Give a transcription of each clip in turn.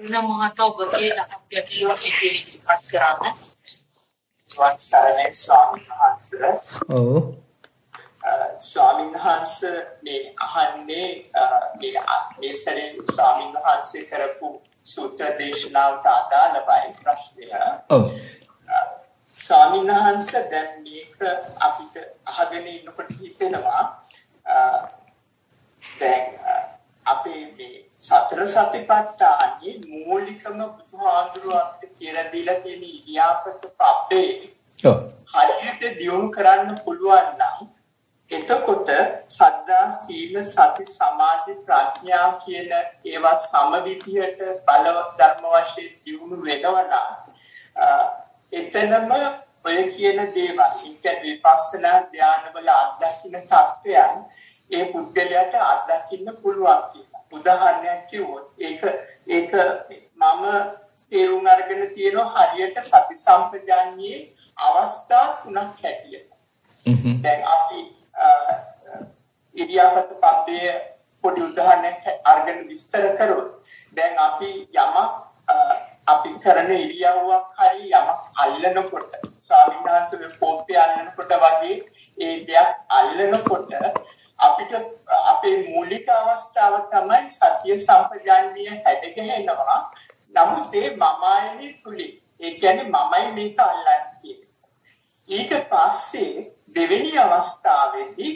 නමහත ඔබගේ දහම් ඉදිරිපත් කරන්න. වන්සරණේ ස්වාමීන් වහන්සේ. ඔව්. ස්වාමීන් වහන්සේ මේ අහන්නේ මේ මේ සැරේ ස්වාමීන් වහන්සේ කරපු සූත්‍ර දේශනාවට අදාළවයි ප්‍රශ්නය. ඔව්. ස්වාමීන් වහන්සේ දැන් මේක අපිට අහගෙන ඉන්නකොට හිතෙනවා දැන් අපේ මේ සතර සතිපට්ඨානයේ මූලිකම බුදුහාඳුරුවත් කියලා දීලා තියෙන ඉරියාපත පබ්බේ හරියට දියුණු කරන්න පුළුවන් නම් එතකොට සද්දා සීල සති සමාධි ප්‍රඥා කියන ඒවා සමවිධියට බල ධර්ම වශයෙන් දියුණු වෙනවා එතනම ඔය කියන දේවල් ඒ විපස්සනා ධානවල අත්දකින්න තත්ත්වයන් ඒ පුද්ගලයාට අත්දකින්න පුළුවන්. උදාහරණයක් කිව්වොත් ඒක ඒක මම තේරුම් අරගෙන තියෙනවා හරියට සති සම්පජාන්නේ අවස්ථා තුනක් හැටියට. දැන් අපි ඉරියාපත පබ්බේ පොඩි උදාහරණයක් අරගෙන විස්තර කරොත් දැන් අපි යමක් අපි කරන ඉරියව්වක් හරි යමක් අල්ලනකොට ස්වාමීන් වහන්සේ පොප්පේ අල්ලනකොට වගේ ඒ දෙයක් අල්ලනකොට අපිට අපේ මූලික අවස්ථාව තමයි සතිය සම්පජාන්නිය හැදගෙනවා නමුත් ඒ මමයි තුලින් ඒ කියන්නේ මමයි මේක අල්ලන්නේ ඊට පස්සේ දෙවෙනි අවස්ථාවේදී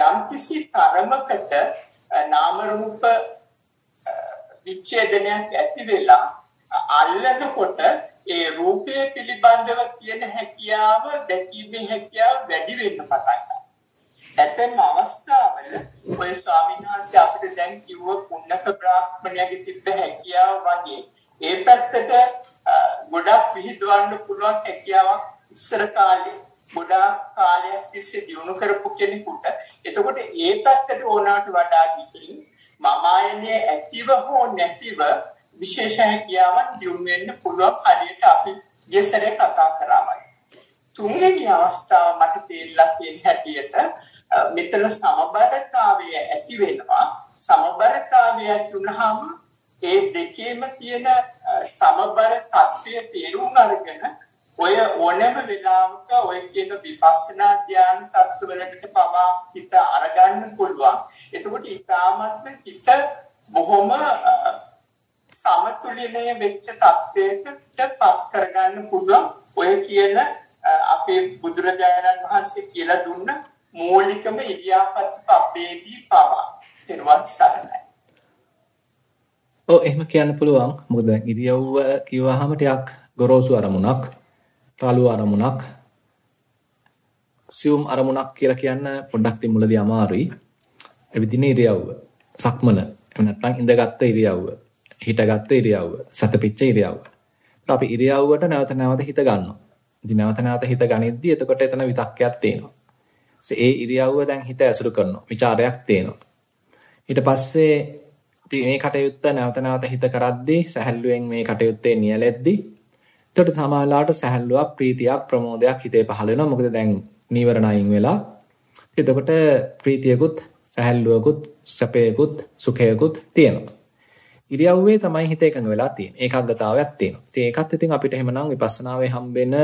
යම්කිසි තරමකට නාම රූප විච්ඡේදනයක් ඇති වෙලා අල්ලනකොට ඒ රූපය පිළිබඳව තියෙන හැකියාව දැකීමේ හැකියාව වැඩි වෙන්න පටන් ගන්නවා. ඇතැම් අවස්ථාවල ඔය ස්වාමීන් වහන්සේ අපිට දැන් කිව්ව පුන්නක බ්‍රාහ්මණයාගේ තිබ්බ හැකියාව වගේ ඒ පැත්තට ගොඩක් විහිදවන්න පුළුවන් හැකියාවක් ඉස්සර කාලේ ගොඩාක් කාලයක් තිස්සේ දිනු කරපු කෙනෙකුට. එතකොට ඒ පැත්තට ඕනාට වඩා ගිහින් මම ආයනේ ඇතිව හෝ නැතිව විශේෂ හැකියාවක් දිනු වෙන්න පුළුවන් හරියට අපි යෙසරේ කතා කරාමයි තුන්වෙනි අවස්ථාව මට තේරිලා තියෙන හැටියට මෙතන සමබරතාවය ඇති වෙනවා සමබරතාවය ඇති වුනහම ඒ දෙකේම තියෙන සමබර තත්ත්වය තේරුම් අරගෙන ඔය ඕනෑම වෙලාවක ඔය කියන විපස්සනා ධ්‍යාන තත්ත්වවලට පවා හිත අරගන්න පුළුවන්. එතකොට ඊ타මත්ම හිත බොහොම සමතුලිතය වෙච්ච තත්ත්වයකට පත් කරගන්න පුළුවන්. ඔය කියන අපේ බුදුරජාණන් වහන්සේ කියලා දුන්න මූලිකම ඉරියාපත් පබ්බේදී පවා. ඊර්වත් සරණයි. ඔව් එහෙම කියන්න පුළුවන්. මොකද ඉරියව්ව කිව්වහම ටිකක් ගොරෝසු අරමුණක්. රළු අරමුණක් සියුම් අරමුණක් කියලා කියන්න පොඩ්ඩක් තින් මුලදී අමාරුයි. එවිදින ඉරියව්ව. සක්මන. එහෙම නැත්නම් ඉඳගත්තු ඉරියව්ව. හිටගත්තු ඉරියව්ව. සතපිච්ච ඉරියව්ව. අපි ඉරියව්වට නැවත නැවත හිත ගන්නවා. ඉතින් නැවත නැවත හිත ගනිද්දී එතකොට එතන විතක්කයක් තියෙනවා. ඒ ඉරියව්ව දැන් හිත ඇසුරු කරනවා. ਵਿਚාරයක් තියෙනවා. ඊට පස්සේ මේ කටයුත්ත නැවත නැවත හිත කරද්දී සැහැල්ලුවෙන් මේ කටයුත්තේ නියැලෙද්දී එතකොට සමාලාවට සැහැල්ලුවක් ප්‍රීතියක් ප්‍රමෝදයක් හිතේ පහළ වෙනවා. මොකද දැන් නීවරණ අයින් වෙලා. එතකොට ප්‍රීතියකුත් සැහැල්ලුවකුත් සැපයකුත් සුඛයකුත් තියෙනවා. ඉරියව්වේ තමයි හිත එකඟ වෙලා තියෙන්නේ. ඒකාග්‍රතාවයක් තියෙනවා. ඉතින් ඒකත් ඉතින් අපිට එහෙමනම් විපස්සනාවේ හම්බෙන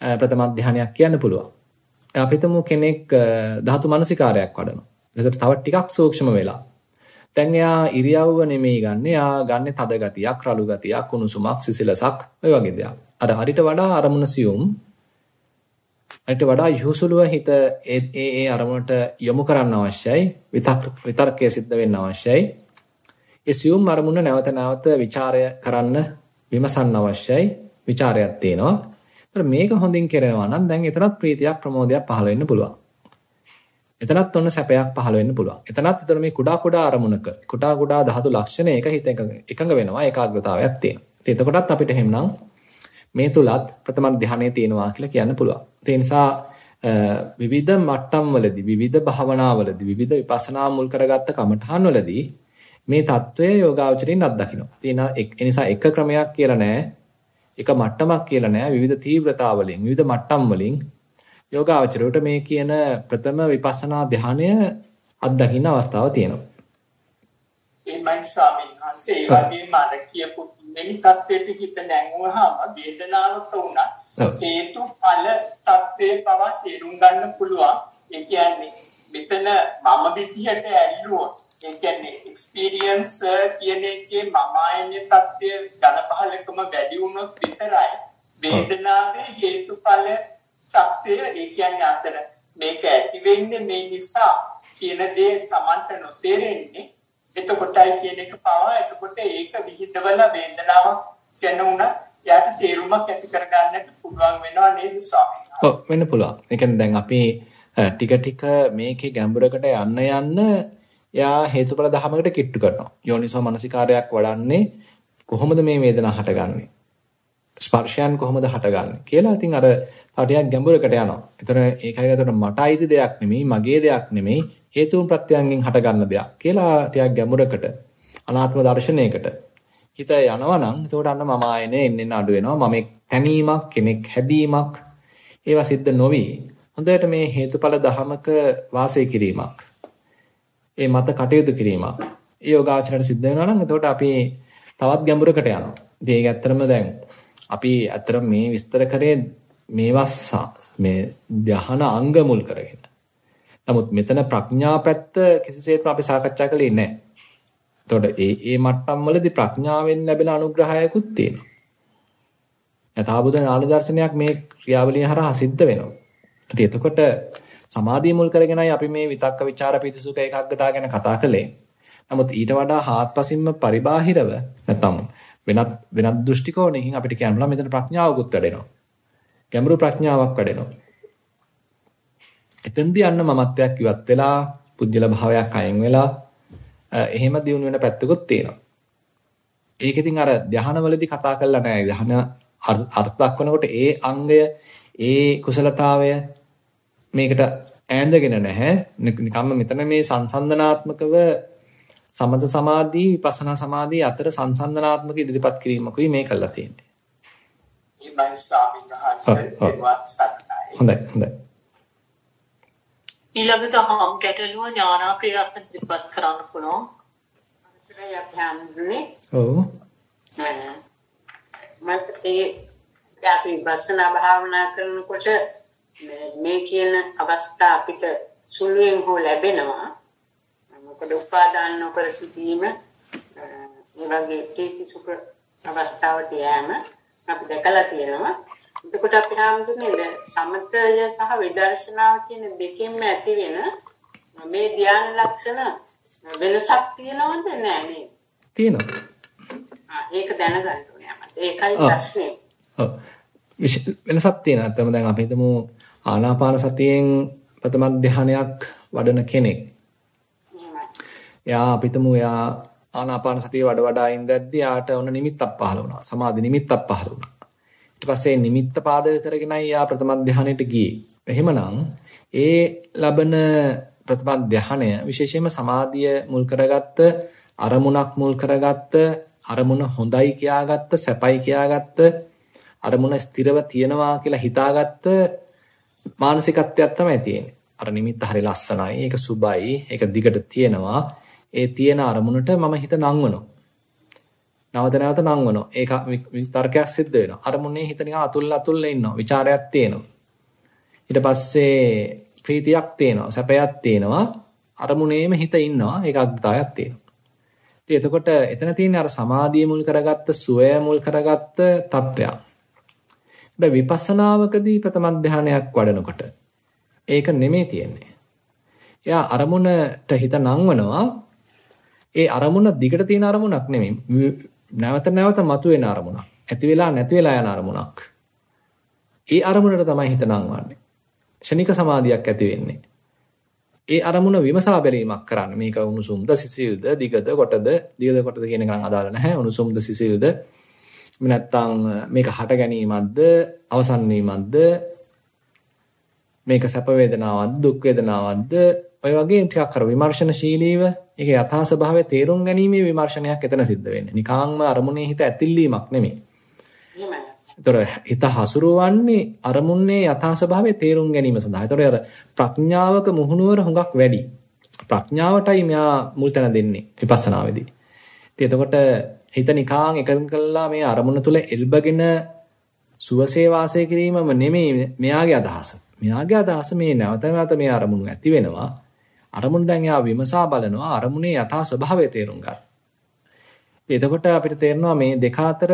ප්‍රථම ධානයක් කියන්න පුළුවන්. අපි කෙනෙක් ධාතු මනසිකාරයක් වඩනවා. එතකොට තව ටිකක් සූක්ෂම වෙලා දැන් එයා ඉරියව්ව නෙමෙයි ගන්න. එයා ගන්න තද ගතියක්, රළු ගතියක්, කුණුසුමක්, සිසිලසක් ඔය වගේ දේවල්. අර හරිට වඩා අරමුණ සියුම්. හරිට වඩා යහුසුලුව හිත ඒ ඒ අරමුණට යොමු කරන්න අවශ්‍යයි. විතක් විතර්කයේ සිද්ධ වෙන්න අවශ්‍යයි. ඒ සියුම් අරමුණ නැවත නැවත ਵਿਚාරය කරන්න විමසන්න අවශ්‍යයි. ਵਿਚාරයක් තියෙනවා. ඒතර මේක හොඳින් කරනවා නම් දැන් එතනත් ප්‍රීතියක් ප්‍රමෝදයක් පහළ වෙන්න පුළුවන්. එතනත් ඔන්න සැපයක් පහළ වෙන්න පුළුවන්. එතනත් එතන මේ කුඩා කුඩා අරමුණක කුඩා කුඩා ධාතු ලක්ෂණ එක හිත එකඟ වෙනවා ඒකාග්‍රතාවයක් තියෙනවා. ඉතින් එතකොටත් අපිට එහෙමනම් මේ තුලත් ප්‍රථම ධානයේ තියෙනවා කියලා කියන්න පුළුවන්. ඒ නිසා විවිධ මට්ටම් වලදී විවිධ භාවනා වලදී විවිධ විපස්සනා මුල් කරගත්ත කමඨහන් වලදී මේ తත්වය යෝගාවචරින් අත්දකිනවා. ඒ නිසා එක ක්‍රමයක් කියලා නෑ. එක මට්ටමක් කියලා නෑ. විවිධ තීව්‍රතා වලින්, විවිධ මට්ටම් වලින් යෝගාවචරයට මේ කියන ප්‍රථම විපස්සනා ධානය අත්දකින්න අවස්ථාව තියෙනවා. එහෙමයි ස්වාමීන් වහන්සේ ඒ වගේම අර කියපු මෙනි தത്വෙට හිත නැංගුවාම වේදනාවට උනත් හේතු ඵල தത്വේ පවා තේරුම් ගන්න පුළුවන්. ඒ කියන්නේ මෙතන මම විදිහට ඇල්ලුවොත් ඒ කියන්නේ එක්ස්පීරියන්ස් කියන එකේ මම ආයනේ தත්ත්වය ඝන පහලකම වැඩි වුණොත් විතරයි වේදනාවේ හේතුඵල தත්ත්වය ඒ කියන්නේ අතර මේක ඇති වෙන්නේ මේ නිසා කියන දේ Tamanට නොතේරෙන්නේ එතකොටයි කියන එක පවා එතකොට ඒක විහිදවල වේදනාවක් ගැන උනත් යාට තේරුමක් ඇති කරගන්නට පුළුවන් වෙනවා නේද ස්වාමීන් වහන්සේ. ඔව් වෙන්න පුළුවන්. ඒ කියන්නේ දැන් අපි ටික ටික මේකේ ගැඹුරකට යන්න යන්න එයා හේතුඵල ධමයකට කිට්ටු කරනවා. යෝනිසෝ මනසිකාරයක් වඩන්නේ කොහොමද මේ වේදනාව හටගන්නේ? ස්පර්ශයන් කොහොමද හටගන්නේ කියලා ඉතින් අර ටිකක් ගැඹුරකට යනවා. ඒතර ඒකයි අතට මට අයිති දෙයක් නෙමෙයි, මගේ දෙයක් නෙමෙයි, හේතුන් ප්‍රත්‍යයන්ගෙන් හටගන්න දෙයක් කියලා ටිකක් ගැඹුරකට අනාත්ම දර්ශනයකට හිත යනවා නම් එතකොට අන්න මම ආයනේ එන්න අඩු වෙනවා. මම තැනීමක්, කෙනෙක් හැදීමක් ඒවා සිද්ධ නොවි. හොඳට මේ හේතුඵල ධමක වාසය කිරීමක්. ඒ මත කටයුතු කිරීමක්. ඒ යෝගාචරයට සිද්ධ වෙනවා නම් එතකොට අපි තවත් ගැඹුරකට යනවා. ඉතින් ඒක ඇත්තරම දැන් අපි ඇත්තටම මේ විස්තර කරේ මේවා මේ ධ්‍යාන අංග මුල් කරගෙන. නමුත් මෙතන ප්‍රඥා පැත්ත කිසිසේත්ම අපි සාකච්ඡා කළේ නැහැ. එතකොට ඒ ඒ මට්ටම් වලදී ප්‍රඥාවෙන් ලැබෙන අනුග්‍රහයකුත් තියෙනවා. යථාබුද ඥාන දර්ශනයක් මේ ක්‍රියාවලිය හරහා සිද්ධ වෙනවා. ඉතින් එතකොට සමාධිය මුල් කරගෙනයි අපි මේ විතක්ක ਵਿਚාර පිතිසුක ඒකග්ගතා ගැන කතා කළේ. නමුත් ඊට වඩා හාත්පසින්ම පරිබාහිරව නැත්නම් වෙනත් වෙනත් දෘෂ්ටි කෝණයකින් අපිට කියන්න පුළුවන් මෙතන ප්‍රඥාවකුත් වැඩෙනවා. ගැඹුරු ප්‍රඥාවක් වැඩෙනවා. එතෙන්දී යන්න මමත්වයක් ඉවත් වෙලා පුජ්‍යල භාවයක් අයින් වෙලා එහෙම දියුණු වෙන පැත්තකුත් තියෙනවා. ඒක ඉතින් අර ධානවලදී කතා කරලා නැහැ. ධාන අර්ථ දක්වනකොට ඒ අංගය ඒ කුසලතාවය මේකට ඈඳගෙන නැහැ. නිකම්ම මෙතන මේ සංසන්දනාත්මකව සමත සමාධි විපස්සනා සමාධි අතර සංසන්දනාත්මක ඉදිරිපත් කිරීමකුයි මේ කරලා තියෙන්නේ. ඊමයි ස්වාමීන් හොඳයි හොඳයි. ඊළඟට හම් ගැටලුව ඥානා ක්‍රියාත්මක ඉදිරිපත් කරන්න පුළුවන්. අනිසරය අපහාම්දුනේ. ඔව්. මට ඒ අපි භාවනා කරනකොට මේ කියන අවස්ථා අපිට සුළුෙන් හෝ ලැබෙනවා. මොකද උපාදාන නොකර සිටීම ඒ වගේ ප්‍රීති සුඛ අවස්ථාවට යෑම අපි දැකලා තියෙනවා. එතකොට අපි හාමුදුරනේ සමතය සහ විදර්ශනාව කියන දෙකෙන්ම ඇති වෙන මේ ධ්‍යාන ලක්ෂණ වෙනසක් තියෙනවද නැහැ නේද? තියෙනවා. ඒක දැනගන්න ඕනේ මට. ඒකයි ප්‍රශ්නේ. ඔව්. වෙනසක් තියෙනවා. අතම දැන් අපි හිතමු ආනාපාන සතියෙන් ප්‍රථම ධානයක් වඩන කෙනෙක්. එයා අපිටම එයා ආනාපාන සතිය වඩ වඩා ඉඳද්දී ආට ඔන්න නිමිත්තක් පහළ වුණා. සමාධි නිමිත්තක් පහළ වුණා. ඊට පස්සේ නිමිත්ත පාදක කරගෙනයි එයා ප්‍රථම ධානයට ගියේ. එහෙමනම් ඒ ලබන ප්‍රථම ධානය විශේෂයෙන්ම සමාධිය මුල් කරගත්ත අරමුණක් මුල් කරගත්ත අරමුණ හොඳයි කියාගත්ත සැපයි කියාගත්ත අරමුණ ස්ථිරව තියනවා කියලා හිතාගත්ත මානසිකත්වයක් තමයි තියෙන්නේ. අර නිමිත්ත හරි ලස්සනයි, ඒක සුබයි, ඒක දිගට තියෙනවා. ඒ තියෙන අරමුණට මම හිත නංවනවා. නැවත නැවත නංවනවා. ඒක විතර්කයක් සිද්ධ වෙනවා. අරමුණේ හිත නිකන් අතුල් අතුල් ඉන්නවා. ਵਿਚාරයක් තියෙනවා. ඊට පස්සේ ප්‍රීතියක් තියෙනවා, සැපයක් තියෙනවා. අරමුණේම හිත ඉන්නවා. ඒකාග්‍රතාවයක් තියෙනවා. ඉතින් එතකොට එතන තියෙන අර සමාධිය මුල් කරගත්ත, සුවය මුල් කරගත්ත තත්ත්වයක්. හැබැයි විපස්සනාවකදී ප්‍රථම ධානයක් වඩනකොට ඒක නෙමෙයි තියෙන්නේ. එයා අරමුණට හිත නංවනවා ඒ අරමුණ දිගට තියෙන අරමුණක් නෙමෙයි. නැවත නැවත මතුවෙන අරමුණක්. ඇති වෙලා නැති වෙලා යන අරමුණක්. ඒ අරමුණට තමයි හිත නංවන්නේ. ෂණික සමාධියක් ඇති වෙන්නේ. ඒ අරමුණ විමසා බැලීමක් කරන්න. මේක උණුසුම්ද සිසිල්ද දිගද කොටද දිගද කොටද කියන එක නම් අදාළ නැහැ. උණුසුම්ද සිසිල්ද නැත්තම් මේක හට ගැනීමක්ද අවසන් වීමක්ද මේක සැප වේදනාවක්ද දුක් වේදනාවක්ද ඔය වගේ ටිකක් අර විමර්ශනශීලීව ඒක යථා ස්වභාවය තේරුම් ගැනීමේ විමර්ශනයක් එතන සිද්ධ වෙන්නේ. නිකාංම අරමුණේ හිත ඇතිල්ලීමක් නෙමෙයි. ඒතර හිත හසුරුවන්නේ අරමුණේ යථා ස්වභාවය තේරුම් ගැනීම සඳහා. ඒතර අර ප්‍රඥාවක මුහුණුවර හුඟක් වැඩි. ප්‍රඥාවටයි මෙයා මුල් තැන දෙන්නේ විපස්සනාවේදී. එතකොට හිත නිකාං එකඟ කළා මේ අරමුණ තුල එල්බගෙන සුවසේ වාසය කිරීමම නෙමෙයි මෙයාගේ අදහස. මෙයාගේ අදහස මේ නැවත නැවත මේ අරමුණු ඇති වෙනවා. අරමුණ දැන් යා විමසා බලනවා අරමුණේ යථා ස්වභාවය තේරුම් ගන්න. එතකොට අපිට තේරෙනවා මේ දෙක අතර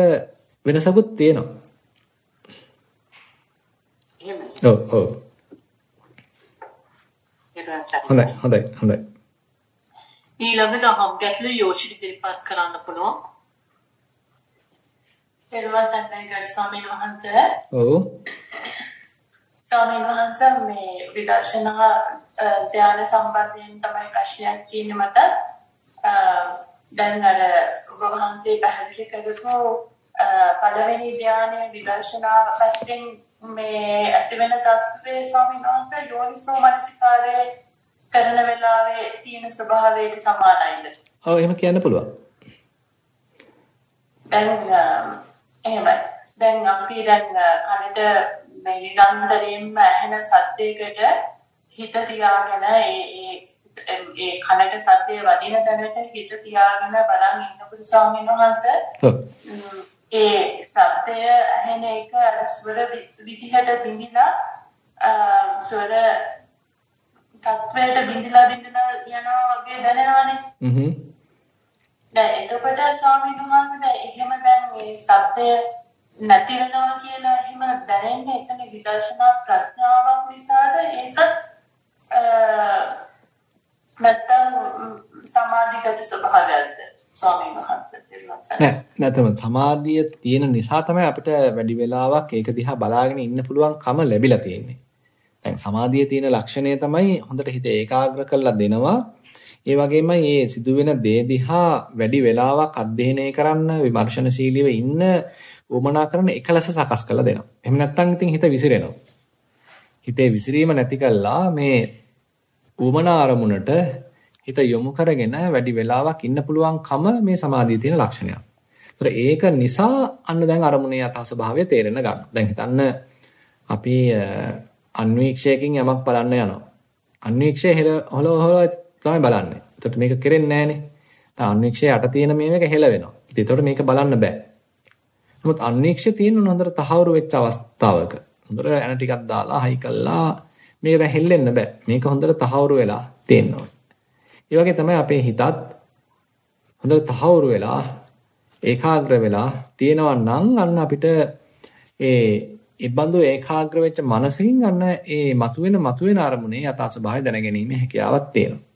වෙනසකුත් තියෙනවා. ඔව් ඔව්. හොඳයි හොඳයි හොඳයි. ඊළඟට අහම් ගැටළු යෝෂිත ඉදිරිපත් කරන්න පුළුවන්. පෙරවසන්නයි ගරු ස්වාමීන් වහන්සේ ඔව්. ස්වාමීන් වහන්සේ මේ විදර්ශනා ධ්‍යාන සම්බන්ධයෙන් තමයි ප්‍රශ්නයක් තියෙන්නේ මට. දැන් අර ඔබ වහන්සේ පැහැදිලි කරපු පළවෙනි ධ්‍යානයේ විදර්ශනා පැත්තෙන් මේ ඇතිවෙන තත්ත්වයේ ස්වාමීන් වහන්සේ යෝනිසෝ මනසිකාරයේ කරන වෙලාවේ තියෙන ස්වභාවයට සමානයිද? ඔව් එහෙම කියන්න පුළුවන්. දැන් එහෙමයි. දැන් අපි දැන් කනට මේ නිරන්තරයෙන්ම ඇහෙන සද්දයකට හිත තියාගෙන ඒ ඒ ඒ කනට සද්දේ වදින තැනට හිත තියාගෙන බලන් ඉන්නකොට ස්වාමීන් වහන්සේ ඒ සද්දය ඇහෙන එක ස්වර විදිහට බින්දිලා ස්වර තත්වයට බින්දිලා බින්දිලා යනවා වගේ දැනෙනවානේ. හ්ම්. දැන් එතකොට ස්වාමීන් වහන්සේ දැන් එහෙම දැන් මේ සත්‍ය නැති වෙනවා කියලා එහෙම දැනෙන්නේ එතන විදර්ශනා ප්‍රඥාවක් නිසාද ඒකත් නැත්තම් සමාධිගත ස්වභාවයක්ද ස්වාමීන් වහන්සේ නෑ නැත්නම් සමාධිය තියෙන නිසා තමයි අපිට වැඩි වෙලාවක් ඒක දිහා බලාගෙන ඉන්න පුළුවන් කම ලැබිලා තියෙන්නේ. දැන් සමාධියේ තියෙන ලක්ෂණය තමයි හොඳට හිත ඒකාග්‍ර කරලා දෙනවා. ඒ වගේම මේ සිදුවෙන දේ දිහා වැඩි වෙලාවක් අධ්‍යයනය කරන්න විමර්ශනශීලීව ඉන්න උමනා කරන එකලස සකස් කරලා දෙනවා. එහෙම නැත්නම් ඉතින් හිත විසිරෙනවා. හිතේ විසිරීම නැති කළා මේ උමනා අරමුණට හිත යොමු කරගෙන වැඩි වෙලාවක් ඉන්න පුළුවන්කම මේ සමාධියේ තියෙන ලක්ෂණයක්. ඒතර ඒක නිසා අන්න දැන් අරමුණේ යථා ස්වභාවය තේරෙන ගන්න. දැන් හිතන්න අපි අන්වීක්ෂයකින් යමක් බලන්න යනවා. අන්වීක්ෂය හොල හොල තමයි බලන්නේ. එතකොට මේක කෙරෙන්නේ නැහනේ. දැන් අන්වීක්ෂය යට තියෙන මේක හෙල වෙනවා. ඉතින් එතකොට මේක බලන්න බෑ. නමුත් අන්වීක්ෂය තියෙන හොඳට තහවුරු වෙච්ච අවස්ථාවක හොඳට එන ටිකක් දාලා හයි කළා මේක දැන් හෙල්ලෙන්න බෑ. මේක හොඳට තහවුරු වෙලා තියෙනවා. ඒ වගේ තමයි අපේ හිතත් හොඳට තහවුරු වෙලා ඒකාග්‍ර වෙලා තියෙනවා නම් අන්න අපිට ඒ ඒ බඳු ඒකාග්‍ර වෙච්ච මනසකින් අන්න ඒ මතුවෙන මතුවෙන අරමුණේ යථා ස්වභාවය දැනගැනීමේ හැකියාවක් තියෙනවා.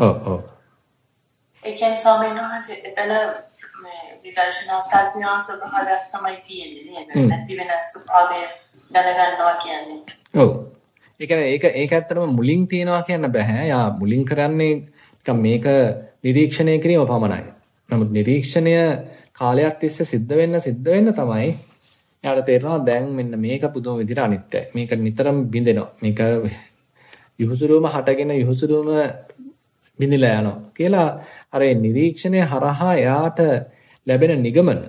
ඔව් ඔව්. ඒ කියන්නේ ස්වාමීන් වහන්සේ එතන මේ විදර්ශනා ප්‍රඥා ස්වභාවයක් තමයි තියෙන්නේ නේද? නැති වෙන ස්වභාවය දැනගන්නවා කියන්නේ. ඔව්. ඒ කියන්නේ ඒක ඒක ඇත්තටම මුලින් තියනවා කියන්න බෑ. යා මුලින් කරන්නේ නිකන් මේක නිරීක්ෂණය කිරීම පමණයි. නමුත් නිරීක්ෂණය කාලයක් තිස්සේ සිද්ධ වෙන්න සිද්ධ වෙන්න තමයි එයාට තේරෙනවා දැන් මෙන්න මේක පුදුම විදිහට අනිත්‍යයි. මේක නිතරම බිඳෙනවා. මේක යහුසුරුවම හටගෙන යහුසුරුවම බිඳිලා යනවා කියලා අර නිරීක්ෂණය හරහා එයාට ලැබෙන නිගමන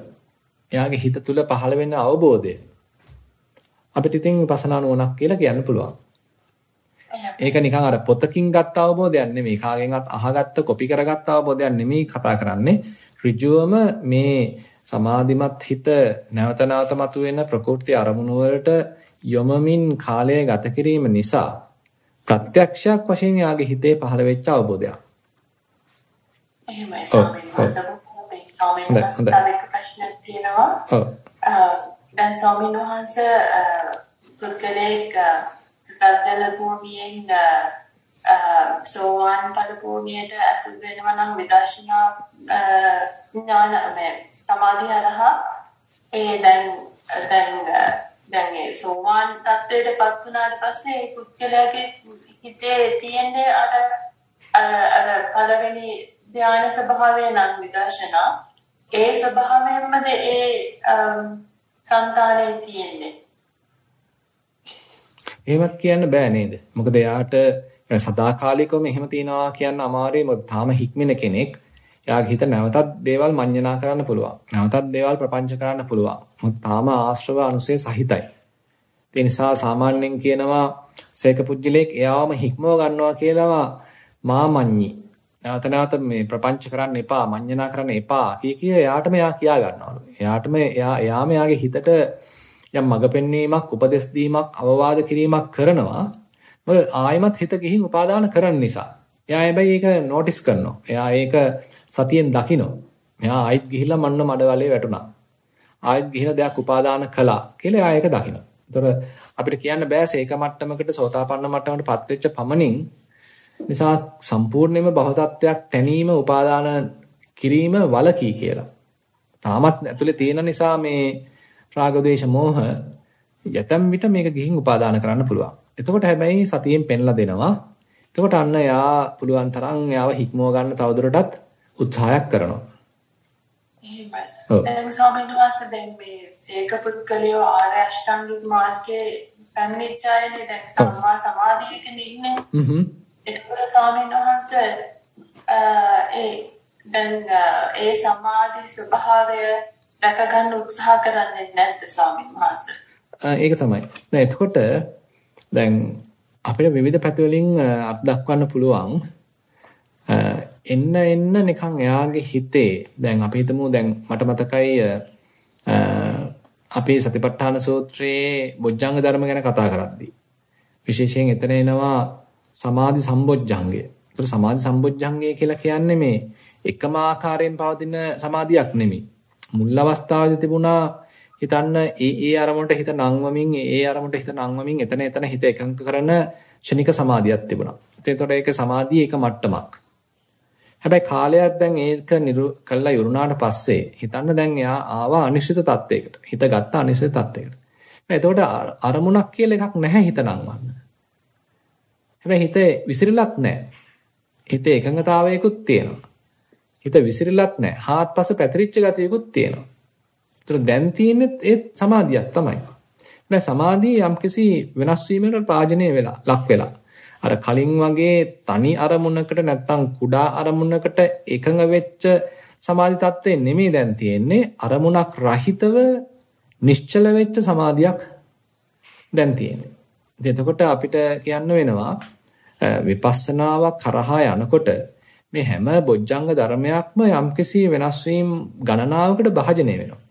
එයාගේ හිත තුල පහළ වෙන අවබෝධය අපිට ඉතින් විපස්සනා නුවණක් කියලා කියන්න පුළුවන්. ඒක නිකන් අර පොතකින් ගත්ත අවබෝධයක් නෙමෙයි කාගෙන්වත් අහගත්ත කොපි කරගත්ත අවබෝධයක් නෙමෙයි කතා කරන්නේ ඍජුවම මේ සමාධිමත් හිත නැවත නැවත මතුවෙන ප්‍රකෘති අරමුණු වලට යොමමින් කාලය ගත කිරීම නිසා ප්‍රත්‍යක්ෂයක් වශයෙන් යාගේ හිතේ පහළ වෙච්ච අවබෝධයක්. එහෙමයි ස්වාමීන් වහන්සේ. ස්වාමීන් වහන්සේ ප්‍රශ්නයක් තියෙනවා. ඔව්. දැන් ස්වාමීන් වහන්සේ පුද්ගලයෙක් රජල භූමියෙන් සෝවාන් පද භූමියට අතුල් වෙනවා නම් විදර්ශනා ඥාන මේ සමාධිය හරහා ඒ දැන් දැන් දැන් ඒ සෝවාන් තත්ත්වයටපත් වුණාට පස්සේ ඒ පුද්ගලයාගේ හිතේ තියෙන්නේ අර අර පළවෙනි ධානය ස්වභාවය නම් විදර්ශනා. ඒ ස්වභාවයෙන්මද ඒ సంతානේ තියෙන්නේ. එහෙමත් කියන්න බෑ නේද? මොකද එයාට සදාකාලිකවම එහෙම තියනවා කියන්න අමාරුයි. මොකද තාම හික්මින කෙනෙක්. එයාගේ හිත නැවතත් දේවල් මඤ්ඤණා කරන්න පුළුවන්. නැවතත් දේවල් ප්‍රපංච කරන්න පුළුවන්. මොකද තාම ආශ්‍රව අනුසය සහිතයි. ඒ නිසා සාමාන්‍යයෙන් කියනවා සේක පුජ්‍යලේක් එයාවම හික්මව ගන්නවා කියලා මාමඤ්ඤි. නැවත නැවත මේ ප්‍රපංච කරන්න එපා, මඤ්ඤණා කරන්න එපා කිය කිය එයාටම එයා කියා ගන්නවලු. එයාටම එයා එයාම එයාගේ හිතට යම් මඟ පෙන්වීමක්, උපදෙස් දීමක්, අවවාද කිරීමක් කරනවා. මොකද ආයමත් හිත ගිහින් උපාදාන කරන නිසා. එයා හැබැයි ඒක නෝටිස් කරනවා. එයා ඒක සතියෙන් දකිනවා. එයා ආයිත් ගිහිල්ලා මන්න මඩවලේ වැටුණා. ආයිත් ගිහිල්ලා දෙයක් උපාදාන කළා කියලා එයා ඒක දකිනවා. ඒතර අපිට කියන්න බෑ සේක මට්ටමකට සෝතාපන්න මට්ටමකට පත් වෙච්ච පමණින් නිසා සම්පූර්ණයෙන්ම භවතත්වයක් තැනීම උපාදාන කිරීම වලකී කියලා. තාමත් ඇතුලේ තියෙන නිසා මේ රාග දේශ මොහ යතම් විට මේක ගිහින් උපාදාන කරන්න පුළුවන්. එතකොට හැබැයි සතියෙන් පෙන්ලා දෙනවා. එතකොට අන්න යා පුළුවන් තරම් යාව හික්මව ගන්න තවදුරටත් උත්සාහයක් කරනවා. එහෙමයි. දැන් ස්වාමීන් වහන්සේ දැන් මේ සීක පුද්ගලයෝ ආර්ය අෂ්ටාංගික මාර්ගයේ පැමිණිච්ච අයනේ දැන් සම්මා සමාධියකනේ ඉන්නේ. හ්ම් ඒකවල ස්වාමීන් වහන්සේ ඒ දැන් ඒ සමාධි ස්වභාවය රැක ගන්න උත්සාහ කරන්නේ නැද්ද ස්වාමීන් වහන්සේ? ඒක තමයි. දැන් එතකොට දැන් අපිට විවිධ පැති වලින් අර්ථ දක්වන්න පුළුවන්. එන්න එන්න නිකන් එයාගේ හිතේ දැන් අපි හිතමු දැන් මට මතකයි අපේ සතිපට්ඨාන සූත්‍රයේ බොජ්ජංග ධර්ම ගැන කතා කරද්දී විශේෂයෙන් එතන එනවා සමාධි සම්බොජ්ජංගය. ඒතර සමාධි සම්බොජ්ජංගය කියලා කියන්නේ මේ එකම ආකාරයෙන් පවතින සමාධියක් නෙමෙයි. මුල් අවස්ථාවේදී තිබුණා හිතන්න ඒ ඒ අරමුණට හිත නංවමින් ඒ ඒ අරමුණට හිත නංවමින් එතන එතන හිත එකඟ කරන ෂණික සමාධියක් තිබුණා. එතකොට ඒක සමාධිය එක මට්ටමක්. හැබැයි කාලයක් දැන් ඒක නිරු කළා යුරුනාට පස්සේ හිතන්න දැන් එයා ආවා අනිශ්චිත තත්වයකට. හිත ගත්ත අනිශ්චිත තත්වයකට. එතකොට අරමුණක් කියලා එකක් නැහැ හිත නංවන්න. හැබැයි හිත විසිරලත් නැහැ. හිතේ එකඟතාවයකුත් තියෙනවා. හිත විසිරලත් නැහැ. හාත්පස පැතිරිච්ච ගතියකුත් තියෙනවා. ඒතර දැන් තියෙන්නේ ඒ සමාධියක් තමයි. දැන් සමාධිය යම්කිසි වෙනස් වීමකට පාජනය වෙලා ලක් වෙලා. අර කලින් වගේ තනි අරමුණකට නැත්තම් කුඩා අරමුණකට එකඟ වෙච්ච සමාධි තත්ත්වෙ නෙමෙයි දැන් තියෙන්නේ අරමුණක් රහිතව නිශ්චල වෙච්ච සමාධියක් දැන් තියෙන්නේ. එතකොට අපිට කියන්න වෙනවා විපස්සනාවක් කරහා යනකොට මේ හැම බොජ්ජංග ධර්මයක්ම යම්කිසි වෙනස් වීම ගණනාවකට භාජනය වෙනවා.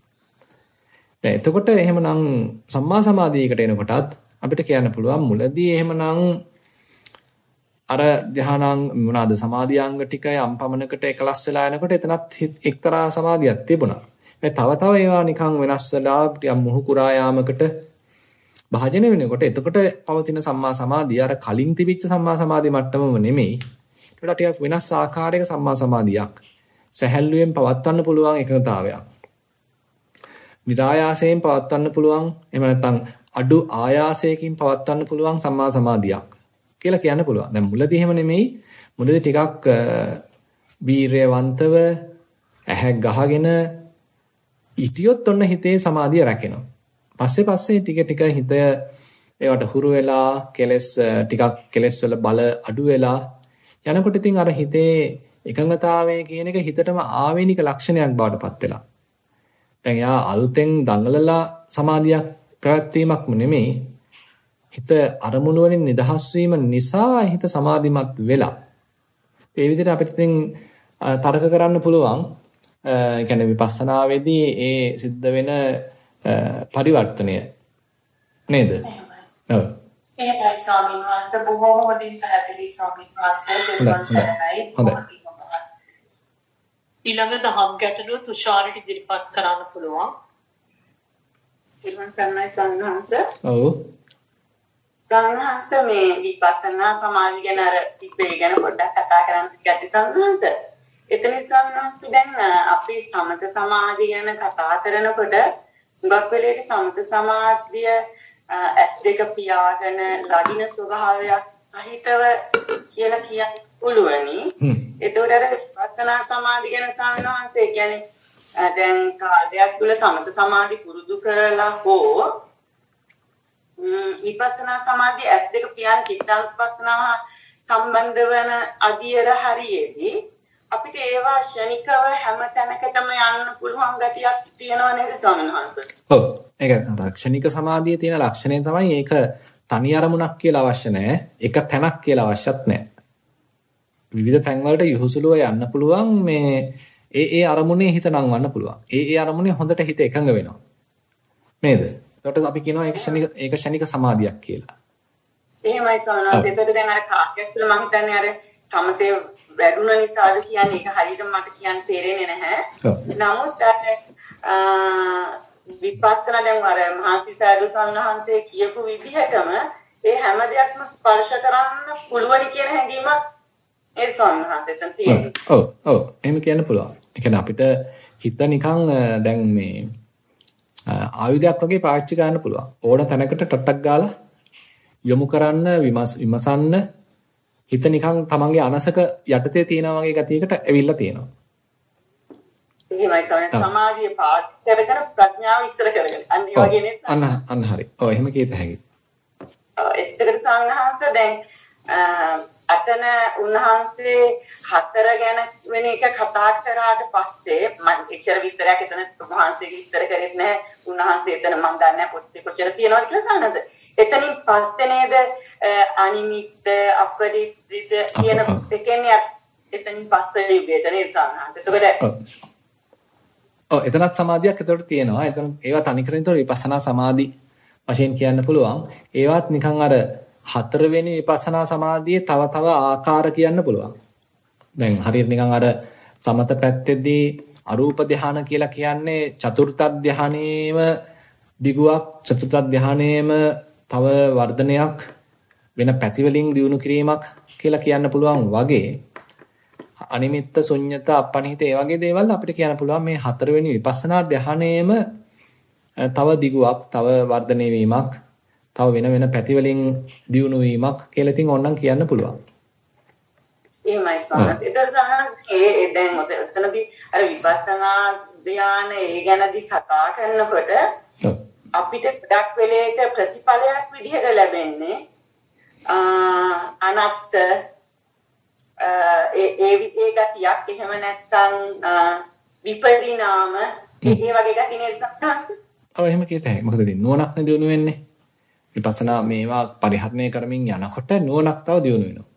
දැන් එතකොට එහෙමනම් සම්මා සමාධියකට එනකොටත් අපිට කියන්න පුළුවන් මුලදී එහෙමනම් අර ධානාංග මොනවාද සමාධියාංග ටික යම් පමණකට එකලස් වෙලා යනකොට එතනත් එක්තරා සමාධියක් තිබුණා. මේ තව තව ඒවා නිකන් වෙනස් වෙලා ටිකක් මුහු කුරා යාමකට භාජනය වෙනකොට එතකොට පවතින සම්මා සමාධිය අර කලින් තිබිච්ච සම්මා සමාධි මට්ටමම නෙමෙයි. ඒකට ටිකක් වෙනස් ආකාරයක සම්මා සමාධියක්. සැහැල්ලුවෙන් පවත්වන්න පුළුවන් එකඟතාවයක්. නිරායාසයෙන් පවත්වන්න පුළුවන් එහෙම නැත්නම් අඩු ආයාසයකින් පවත්වන්න පුළුවන් සම්මා සමාධියක් කියලා කියන්න පුළුවන්. දැන් මුලදී එහෙම නෙමෙයි. මුලදී ටිකක් වීරයවන්තව ඇහැ ගහගෙන ඉටියොත් ඔන්න හිතේ සමාධිය රැකෙනවා. පස්සේ පස්සේ ටික ටික හිත ඒවට හුරු වෙලා කෙලස් ටිකක් කෙලස් වල බල අඩු වෙලා යනකොට ඉතින් අර හිතේ එකඟතාවය කියන එක හිතටම ආවේනික ලක්ෂණයක් බවට පත් වෙලා. දැන් යා අලුතෙන් දඟලලා සමාධියක් පැවැත්වීමක්ම නෙමෙයි හිත අරමුණු වලින් නිදහස් වීම නිසා හිත සමාධිමත් වෙලා. ඒ විදිහට අපිට ඉතින් තර්ක කරන්න පුළුවන්. ඒ කියන්නේ විපස්සනාවේදී ඒ සිද්ධ වෙන පරිවර්තනය නේද? ඔව්. එහෙමයි ස්වාමීන් වහන්සේ බොහෝම හොඳින් පැහැදිලි ස්වාමීන් වහන්සේ දෙවන් සරණයි. හොඳයි. ඊළඟ දහම් ගැටලුව තුෂාරට ඉදිරිපත් කරන්න පුළුවන්. ඊළඟ සම්මයි සංඝංශ. ඔව්. සංඝංශ මේ විපස්සනා සමාධි ගැන අර ඉපේ ගැන පොඩ්ඩක් කතා කරන්න ගැති සංඝංශ. එතන සංඝංශ දැන් අපි සමත සමාධි ගැන කතා කරනකොට හුඟක් වෙලේට සමත සමාධිය ඇස් දෙක පියාගෙන ලඩින ස්වභාවයක් සහිතව කියලා කියන්න පුළුවනි. ඒතකොට අර විපස්සනා සමාධි ගැන සාමනවංශය කියන්නේ දැන් කාලයක් තුල සමත සමාධි පුරුදු කරලා හෝ විපස්සනා සමාධිය ඇස් දෙක පියාන චිත්තානුපස්සනාව සම්බන්ධ වෙන අධියර හරියේදී අපිට ඒවා ෂණිකව හැම තැනකටම යන්න පුළුවන් ගතියක් තියෙනව නේද ස්වාමීන් වහන්සේ? ඔව්. ඒක රක්ෂණික සමාධියේ තියෙන ලක්ෂණය තමයි ඒක තනි අරමුණක් කියලා අවශ්‍ය නැහැ. එක තැනක් කියලා අවශ්‍යත් නැහැ. විවිධ තැන්වලට යහුසුලුව යන්න පුළුවන් මේ ඒ ඒ අරමුණේ හිත නංවන්න පුළුවන්. ඒ ඒ අරමුණේ හොඳට හිත එකඟ වෙනවා. නේද? එතකොට අපි කියනවා ඒක ෂණික ඒක ෂණික සමාධියක් කියලා. එහෙමයි සෝනස්. එතකොට දැන් අර කාර්යයක් තුළ මම හිතන්නේ අර සමතේ වැඩුණ නිසාද කියන්නේ ඒක හරියට මට කියන්න තේරෙන්නේ නැහැ. නමුත් විපස්සනා දැන් අර මහසි සාදු සන්නහන්සේ කියපු විදිහටම ඒ හැම දෙයක්ම ස්පර්ශ කරන්න පුළුවන් කියන හැඟීමක් ඒ සන්නහන්සෙන් තියෙනවා. ඔව් ඔව් එහෙම කියන්න පුළුවන්. ඒ කියන්නේ අපිට හිත නිකන් දැන් මේ ආයුධයක් වගේ පාවිච්චි කරන්න පුළුවන්. ඕන තැනකට ටට්ටක් ගාලා යොමු කරන්න විමසන්න හිත නිකන් තමන්ගේ අනසක යටතේ තියෙනා වගේ ගතියකට ඇවිල්ලා තියෙනවා. එහෙමයි සමාධිය පාත් කරගෙන ප්‍රඥාව ඉස්තර කරගෙන. අන්න ඒ වගේ නේද? අන්න අන්න හරි. ඔව් එහෙම කීත හැකියි. එතකොට සංඝහංශ දැන් අතන උන්වහන්සේ හතර ගැන වෙන එක කතා කරාට පස්සේ මම එච්චර විස්තරයක් එතන උන්වහන්සේගේ විස්තර කරෙත් නැහැ. උන්වහන්සේ එතන මම දන්නේ නැහැ පොතේ කොච්චර තියෙනවද කියලා සානද. එතනින් පස්සේ නේද අනිමිත් අපරිත්‍රිත කියන දෙකෙන් එතනින් පස්සේ යුගයට නේද සානහත්. එතකොට ඔව් එතනත් සමාධියක් එතකොට තියෙනවා. එතන ඒවා තනිකරින් තොර විපස්සනා සමාධි වශයෙන් කියන්න පුළුවන්. ඒවත් නිකන් අර හතරවෙනි විපස්සනා සමාධියේ තව තව ආකාර කියන්න පුළුවන්. දැන් හරියට නිකන් අර සමත පැත්තේදී අරූප ධානය කියලා කියන්නේ චතුර්ථ ධානයේම දිගුවක් චතුර්ථ ධානයේම තව වර්ධනයක් වෙන පැති වලින් දියුණු කිරීමක් කියලා කියන්න පුළුවන් වගේ අනිමිත්ත ශුන්්‍යත අපනිහිත ඒ වගේ දේවල් අපිට කියන්න පුළුවන් මේ හතරවෙනි විපස්සනා ධානයේම තව දිගුවක් තව වර්ධනය වීමක් තව වෙන වෙන පැති වලින් දියුණු වීමක් කියලා ඉතින් ඕනනම් කියන්න පුළුවන්. එහෙමයි ස්වාමීනි. ඒතර සහන ඒ දැන් ඔතනදී අර විපස්සනා ධ්‍යාන ඒ ගැනදී කතා කරනකොට අපිට ගොඩක් වෙලේට ප්‍රතිඵලයක් විදිහට ලැබෙන්නේ අනත්ත ඒ ඒ විදිහේ ගතියක් එහෙම නැත්නම් විපරිණාම ඒ වගේ ගති නේද? ඔව් එහෙම කියතයි. මොකද ඉතින් නුවණක් නේ දිනු වෙන්නේ. විපස්සනා මේවා පරිහරණය කරමින් යනකොට නුවණක් තව දියුණු වෙනවා.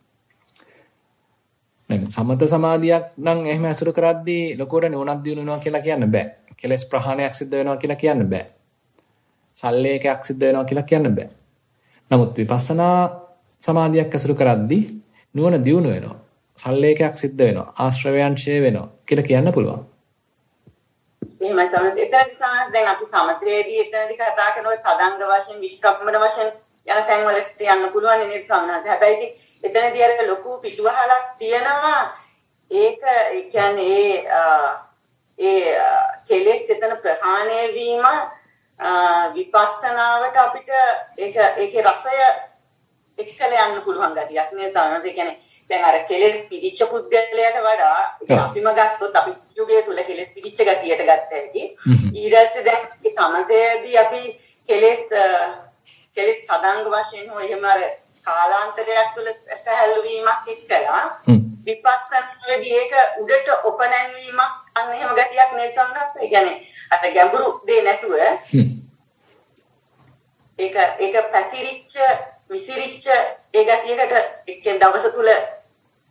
දැන් සමත සමාධියක් නම් එහෙම ඇසුරු කරද්දී ලොකුවට නුවණක් දියුණු වෙනවා කියලා කියන්න බෑ. කෙලස් ප්‍රහාණයක් සිද්ධ වෙනවා කියලා කියන්න බෑ. සල්ලේකයක් සිද්ධ වෙනවා කියලා කියන්න බෑ. නමුත් විපස්සනා සමාධියක් ඇසුරු කරද්දී නුවණ දියුණු වෙනවා. සල්ලේකයක් සිද්ධ වෙනවා. ආශ්‍රවයන් ඡේ වෙනවා කියලා කියන්න පුළුවන්. එහෙමයි සමහර එතනදී සමහර දැන් අපි සමතේදී එතනදී කතා කරනකොට තදංග වශයෙන් විස්කම්මන වශයෙන් යන තැන් වලට යන්න පුළුවන් නේද සමහර. හැබැයි එතනදී අර ලොකු පිටුවහලක් තියෙනවා. ඒක ඒ කියන්නේ ඒ කෙලෙස් එතන ප්‍රහාණය වීම විපස්සනාවට අපිට ඒක ඒකේ රසය එක්කලා යන්න පුළුවන් ගතියක් නේ. ඒ කියන්නේ දැන් අර කෙලෙස් පිළිච්ච පුද්ගලයාට වඩා අපිම ගත්තොත් අපි යුගය තුල කෙලෙස් පිළිච්ච ගතියට ගත්ත හැකි. ඊට පස්සේ දැන් සමතේදී අපි කෙලෙස් කෙලෙස් සදාංග වශයෙන් හෝ එහෙම අර කාලාන්තරයක් තුළ සැහැල්ලු වීමක් එක්කලා විපස්සනාවේදී ඒක උඩට ඔපනැන්වීමක් අන්න එහෙම ගතියක් නේ සම්මත. ඒ කියන්නේ අර ගැඹුරු දෙ නැතුව ඒක ඒක පැතිරිච්ච විසිරිච්ච ඒ ගතියකට එක්කෙන් දවස තුල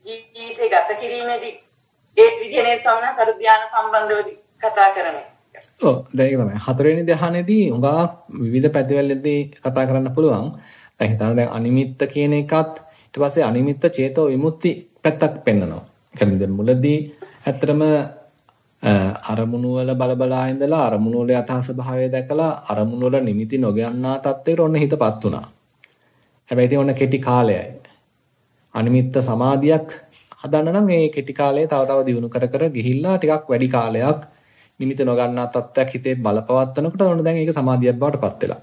ජීවිතේ ගත කිරීමේදී ඒ විදිහේ සම්මත අර ධ්‍යාන සම්බන්ධව කතා කරන්නේ. ඔව් දැන් ඒක තමයි. හතරවෙනි ධ්‍යානෙදී උඟා විවිධ පැතිවලදී කතා කරන්න පුළුවන්. දැන් හිතන්න දැන් අනිමිත්ත කියන එකත් ඊට පස්සේ අනිමිත්ත චේතෝ විමුක්ති පැත්තක් පෙන්වනවා. ඒ කියන්නේ දැන් මුලදී ඇත්තටම අරමුණු වල බල බලා ඉඳලා අරමුණු වල යථා ස්වභාවය දැකලා අරමුණු වල නිමිති නොගන්නා තත්ත්වයට ඔන්න හිතපත් වුණා. හැබැයි ඉතින් ඔන්න කෙටි කාලයයි. අනිමිත්ත සමාධියක් හදන්න නම් මේ කෙටි කාලය තව තව දියුණු කර කර ගිහිල්ලා ටිකක් වැඩි කාලයක් නිමිති නොගන්නා තත්ත්වයක් හිතේ බලපවත්වනකොට ඔන්න දැන් ඒක සමාධියක් බවට පත් වෙලා.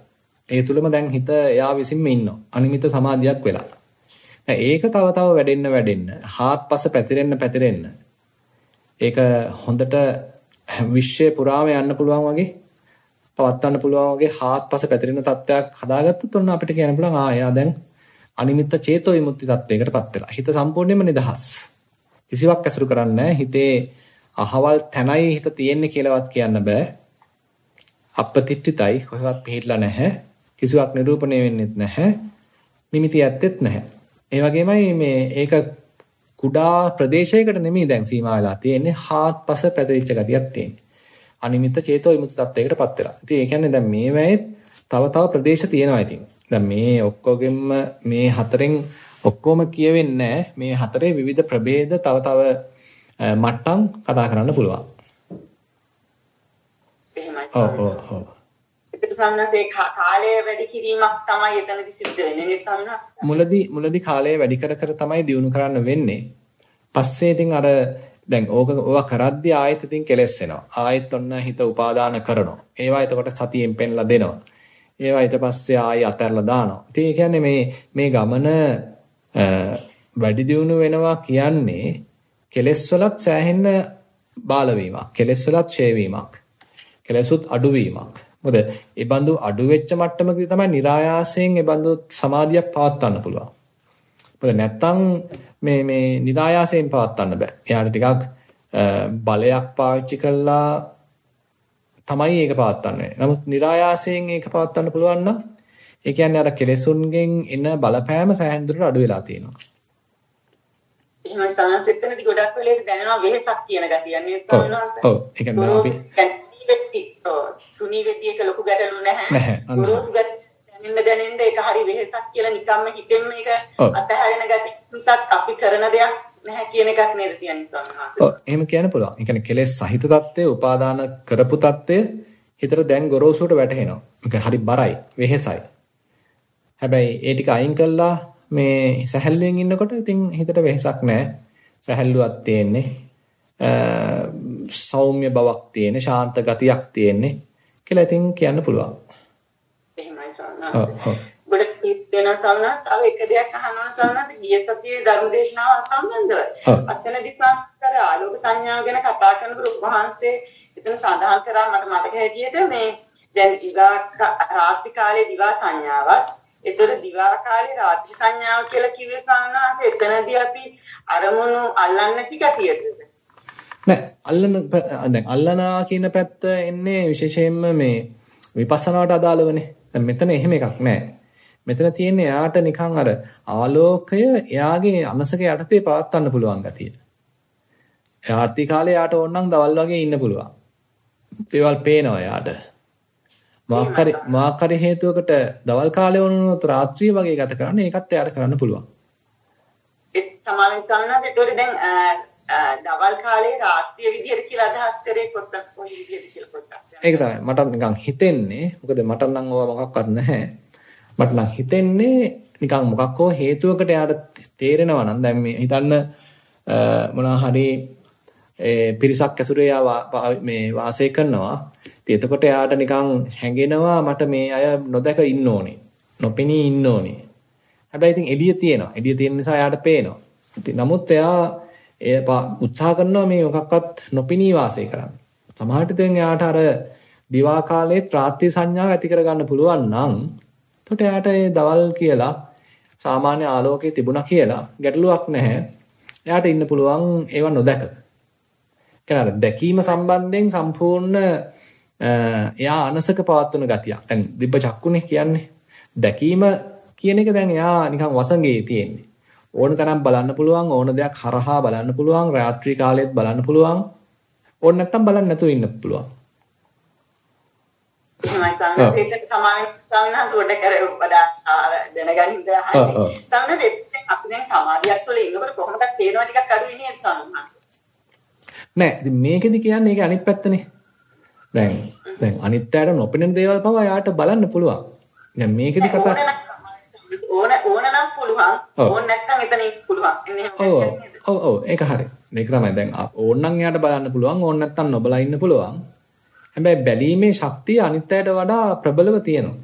ඒ තුලම දැන් හිත එයා විසින්ම ඉන්නවා. අනිමිත සමාධියක් වෙලා. ඒක තව තව වැඩෙන්න වැඩෙන්න, හාත්පස පැතිරෙන්න පැතිරෙන්න. ඒක හොඳට විශ්වය පුරාම යන්න පුළුවන් වගේ පවත්වන්න පුළුවන් වගේ හාත්පස පැතිරෙන තත්ත්වයක් හදාගත්තොත් ඔන්න අපිට කියන්න පුළුවන් ආ එයා දැන් අනිමිත්ත චේතෝ විමුක්ති තත්වයකටපත් වෙලා. හිත සම්පූර්ණයෙන්ම නිදහස්. කිසිවක් ඇසුරු කරන්නේ හිතේ අහවල් තැනයි හිත තියෙන්නේ කියලාවත් කියන්න බෑ. අපපතිට්ඨිතයි කොහෙවත් පිළිట్లా නැහැ. කිසිවක් නිරූපණය වෙන්නෙත් නැහැ. නිමිති ඇත්තෙත් නැහැ. ඒ වගේමයි මේ ඒක කුඩා ප්‍රදේශයකට නෙමෙයි දැන් සීමා වෙලා තියෙන්නේ හාත්පස පැතිරිච්ච ගතියක් තියෙන්නේ. අනිමිත්ත චේතෝ විමුක්ත තත්ත්වයකටපත් වෙලා. ඉතින් ඒ කියන්නේ දැන් මේ වෙයි තව තව ප්‍රදේශ තියෙනවා ඉතින්. දැන් මේ ඔක්කොගෙම මේ හතරෙන් ඔක්කොම කියවෙන්නේ මේ හතරේ විවිධ ප්‍රභේද තව තව මට්ටම් කතා කරන්න පුළුවන්. එහෙමයි. ඔව් ඔව් ඔව්. ඒක සම්නසේ කාලය වැඩි කිරීමක් තමයි එතනදි සිද්ධ වෙන්නේ නේ සම්නස්. මුලදී මුලදී කාලය වැඩි කර කර තමයි දිනු කරන්න වෙන්නේ. පස්සේ ඉතින් අර දැන් ඕක ඕවා කරද්දී ආයෙත් ඉතින් කෙලස් වෙනවා. ආයෙත් ඔන්න හිත උපාදාන කරනවා. ඒවා එතකොට සතියෙන් පෙන්ලා දෙනවා. ඒවා ඊට පස්සේ ආයෙ අතහැරලා දානවා. ඉතින් ඒ කියන්නේ මේ මේ ගමන වැඩි දියුණු වෙනවා කියන්නේ කෙලස් වලත් සෑහෙන්න බාල වීමක්. කෙලස් වලත් ඡේ වීමක්. කෙලසුත් අඩු වීමක්. මොකද ඒ බඳු අඩු වෙච්ච මට්ටමකදී තමයි નિરાයාසයෙන් ඒ බඳු සමාධියක් පවත්වන්න පුළුවන්. මොකද නැත්තම් මේ මේ નિરાයාසයෙන් පවත්වන්න බෑ. එයාට ටිකක් බලයක් පාවිච්චි කළා තමයි ඒක පවත්වන්නේ. නමුත් નિરાයාසයෙන් ඒක පවත්වන්න පුළුවන් නම් ඒ කියන්නේ අර කෙලෙසුන්ගෙන් එන බලපෑම සෑහෙන දුරට අඩු වෙලා තියෙනවා. එහෙනම් සංසෙත්තනදී ගොඩක් වෙලෙට දැනෙනවා වෙහසක් කියන ගතිය. මේ සංසෙත්තන. ඔව්. ඒ කියන්නේ අපි තුනී වෙද්දී එක ලොකු ගැටලු නැහැ. ගොරෝසු දැනෙන්න දැනෙන්න ඒක හරි වෙහසක් කියලා නිකම්ම හිතෙන්න මේක. අතහැරෙන ගතිය මිසක් අපි කරන දෙයක් නැහැ කියන එකක් නේද කියන්නේ සම්හාස. ඔව් එහෙම කියන්න පුළුවන්. ඒ කියන්නේ කෙලෙස් සහිත తත්වය උපාදාන කරපු తත්වය හිතට දැන් ගොරෝසුට වැටහෙනවා. මේක හරි බරයි, වෙහෙසයි. හැබැයි ඒ ටික අයින් කළා මේ සැහැල්ලුවෙන් ඉන්නකොට ඉතින් හිතට වෙහෙසක් නැහැ. සැහැල්ලුවක් තියෙන්නේ. සෞම්‍ය බවක් තියෙන්නේ, ශාන්ත ගතියක් තියෙන්නේ කියලා ඉතින් කියන්න පුළුවන්. එහෙමයි ඔව් සම්හාස. ඔව්. ගොඩක් වෙන සම්හාස තව එක දෙයක් අහනවා සම්හාස ගිය සතියේ ධර්මදේශනාව සම්බන්ධව. ඔව්. අතනදි සංස්කාර ආලෝක සංඥාව ගැන කතා කරනකොට වහන්සේ එතන සඳහන් කරා මට මතක හැටියට මේ දැන් දිවා රාත්‍රී කාලේ දිවා සංඥාවක් ඒතර දිවා කාලේ රාත්‍රී සංඥාව කියලා කිව්වේ සාමාන්‍යයෙන් එතනදී අපි අරමුණු අල්ලන්නේ නැති ගතියද නෑ අල්ලන ප- දැන් අල්ලනවා කියන පැත්ත එන්නේ විශේෂයෙන්ම මේ විපස්සනාවට අදාළවනේ. දැන් මෙතන එහෙම එකක් නෑ. මෙතන තියෙන්නේ එයාට නිකන් අර ආලෝකය එයාගේ අනසක යටතේ පවත්වන්න පුළුවන් ගතිය. ආර්ථික කාලේ යාට ඕනනම් දවල් වගේ ඉන්න පුළුවන්. ඒවල් පේනවා යාට. මාක්කරි මාක්කරි හේතුවකට දවල් කාලේ වුණොත් රාත්‍රිය වගේ ගත කරන්න ඒකත් එයාට කරන්න පුළුවන්. ඒ සමාවෙන් සාමාන්‍යයෙන් ඒතකොට දැන් අ, අ, දවල් කාලේ රාත්‍රිය විදියට කියලා අදහස් කරේ පොත්තක් කොයි විදියට කියලා පොත්තක් ඒක තමයි. මට නිකන් හිතෙන්නේ. මොකද මට නම් ඕවා මොකක්වත් නැහැ. මට නම් හිතෙන්නේ නිකන් මොකක් හෝ හේතුවකට යාට තේරෙනවා නම් දැන් මේ හිතන්න අ, මොනවා හරි ඒ පිරිසක් ඇසුරේ යා වා- වා- මේ වාසය කරනවා. ඉතින් එතකොට යාට නිකන් හැඟෙනවා මට මේ අය නොදැක ඉන්න ඕනේ. නොපෙනී ඉන්න ඕනේ. හැබැයි ඉතින් එළිය තියෙනවා. එළිය තියෙන නිසා යාට පේනවා. ඉතින් නමුත් එයා එය පා- උත්සාහ කරනවා මේ මොකක්වත් නොපෙනී වාසය කරන්න සමහරට දැන් එයාට අර දිවා කාලයේ රාත්‍රී සංඥාව ඇති කරගන්න පුළුවන් නම් එතකොට එයාට ඒ දවල් කියලා සාමාන්‍ය ආලෝකයේ තිබුණා කියලා ගැටලුවක් නැහැ. එයාට ඉන්න පුළුවන් ඒව නොදැක. කියන්නේ අර දැකීම සම්බන්ධයෙන් සම්පූර්ණ අ, එයා අනසක පවත්වන ගතියක්. දැන් දිබ්බ චක්කුනේ කියන්නේ. දැකීම කියන එක දැන් එයා නිකන් වසඟේ තියෙන්නේ. ඕන තරම් බලන්න පුළුවන් ඕන දෙයක් හරහා බලන්න පුළුවන් රාත්‍රී කාලෙත් බලන්න පුළුවන් ඕන නැත්තම් බලන්න නැතුව ඉන්න පුළුවන්. එහෙමයි සාමාන්‍යයෙන් ඒක තමයි සාමාන්‍යයෙන් උඩ කර වඩා දැනගන්න. ඉඳලා සාමාන්‍යයෙන් අපි දැන් සමාධියක් තුළ ඉන්නකොට කොහොමද තේරෙනවා ටිකක් අඩුයි නේද සාමාන්‍යයෙන් නෑ ඉතින් මේකෙදි කියන්නේ ඒක අනිත් පැත්තනේ. දැන් දැන් අනිත්‍යයට නොපෙනෙන දේවල් පවා යාට බලන්න පුළුවන්. දැන් මේකෙදි කතා ඕන ඕන නම් පුළුවන්. ඕන නැත්නම් එතන ඉන්න පුළුවන් ඔව්? ඔව් ඒක හරි. මේක තමයි දැන් ආ, ඕන්නම් යාට බලන්න පුළුවන් ඕන නැත්තම් නොබලා ඉන්න පුළුවන්. හැබැයි බැලීමේ ශක්තිය අනිත්‍යයට වඩා ප්‍රබලව තියෙනවා.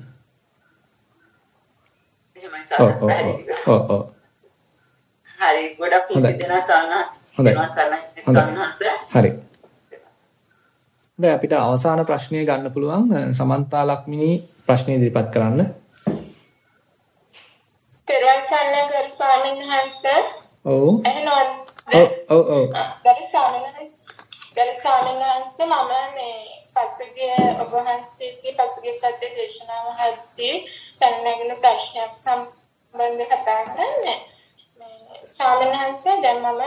එහෙමයි ඔව් ඔව් ඔව් ඔව්. හරි ගොඩක්. පිළිදෙන සාමාන්‍ය හොඳයි. හරි. දැන් අපිට අවසාන ප්‍රශ්නය ගන්න පුළුවන් සමන්තා ලක්මිනී ප්‍රශ්නේ ඉදිරිපත් කරන්න. පෙරවන් සන්න ගරු ස්වාමීන් වහන්සේ ඔව්. එහෙනම් ඔව් ඔව් ඔව්. ගරු ස්වාමීන් ගරු ස්වාමීන් වහන්සේ මම මේ පසුගිය ඔබ වහන්සේගේ පසුගිය සත්‍ය දේශනාව හද්දී දැනගෙන ප්‍රශ්නයක් සම්බන්ධව කතා කරන්නේ මේ ස්වාමීන් වහන්සේ දැන් මම